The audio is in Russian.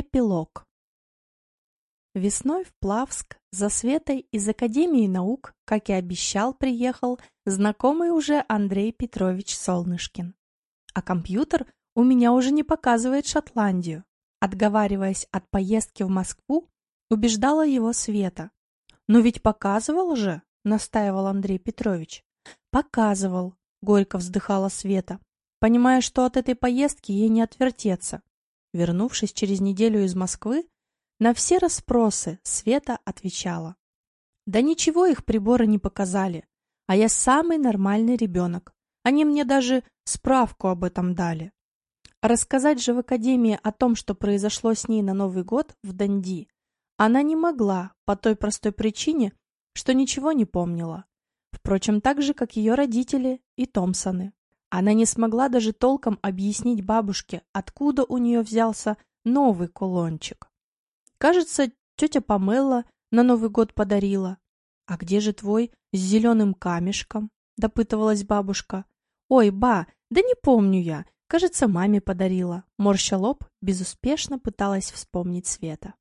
Эпилог Весной в Плавск за Светой из Академии наук, как и обещал, приехал знакомый уже Андрей Петрович Солнышкин. А компьютер у меня уже не показывает Шотландию. Отговариваясь от поездки в Москву, убеждала его Света. «Но ведь показывал же!» — настаивал Андрей Петрович. «Показывал!» — горько вздыхала Света, понимая, что от этой поездки ей не отвертеться. Вернувшись через неделю из Москвы, на все расспросы Света отвечала. Да ничего их приборы не показали, а я самый нормальный ребенок. Они мне даже справку об этом дали. Рассказать же в академии о том, что произошло с ней на Новый год в Данди, она не могла по той простой причине, что ничего не помнила. Впрочем, так же, как ее родители и Томпсоны. Она не смогла даже толком объяснить бабушке, откуда у нее взялся новый кулончик. Кажется, тетя Памелла на Новый год подарила. «А где же твой с зеленым камешком?» — допытывалась бабушка. «Ой, ба, да не помню я. Кажется, маме подарила». Морща лоб, безуспешно пыталась вспомнить Света.